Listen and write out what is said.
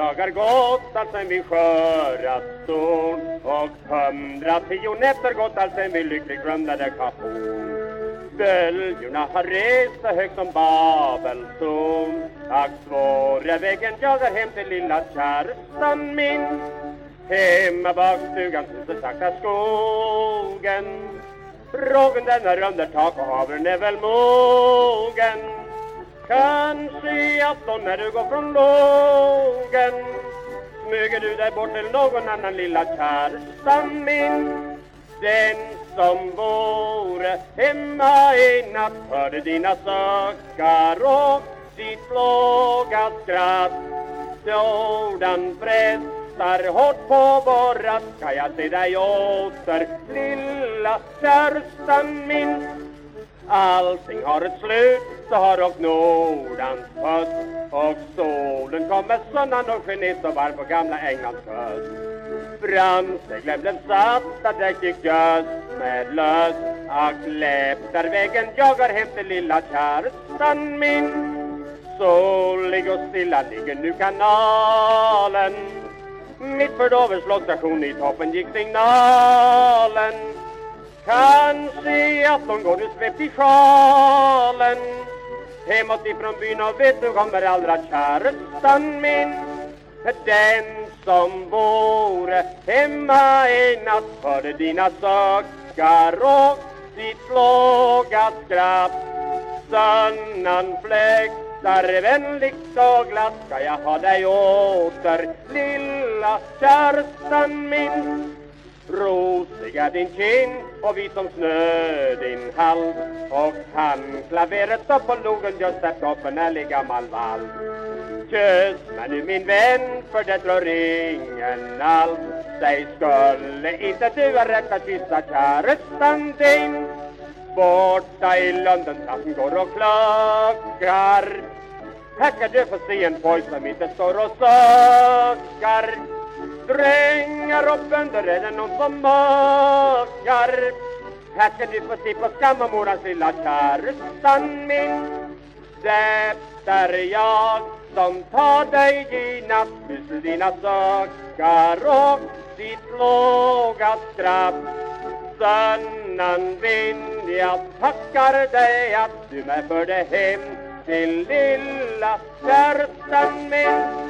dagar gått allt sen vi skörat ston och hundratio nätter gått allt sen vi lyckligt grundade Kapon. Böljorna har rest så högt som Babeltorn Ack svåra vägen jagar hem till lilla Kerstan min. Hemma bak stugan så sakta skogen. Rågen den är under tak och havren är väl mogen. Kanske i afton när du går från lågen Smyger du dig bort till någon annan lilla Kerstan min. Den som vore hemma i natt hörde dina suckar och ditt låga skratt. Sådan frestar hårt på borrat ska jag se dig åter lilla Kerstan min. Allting har ett slut, så har och Nordans höst Och solen kommer Sunnan och genet och var på gamla Englands kust Brandseglen blev satta, däck gick gös med löss Ack vägen jagar hem till lilla Kerstan min. Solig och stilla ligger nu kanalen Mitt för Dovers slottstation i toppen gick signalen. Kanske att de går nu svept i sjalen. Hemåt ifrån byn och vet du kommer allra kärestan min? Den som vore hemma i natt hörde dina suckar och ditt låga skratt. Sönnan fläktar vänligt och glatt ska jag ha dig åter lilla kärestan min? Rosig din kind och vit som snö din hals och handklaveret upp på logen just där toppen är lig gammal vall. Kyss mig nu min vän för det rör ingen alls Säg skulle inte du ha rätt att kyssa kärestan din Borta i London han går och klagar Här kan du få se en pojk som inte står och suckar. Drängar och bönder är det någon som makar. Här ska du få se på skammarmorans lilla Kerstan min. Det är jag som tar dig i natt Hyssel dina suckar och ditt låga skratt. Sönnan vind, jag tackar dig att du mig förde hem till lilla Kerstan min.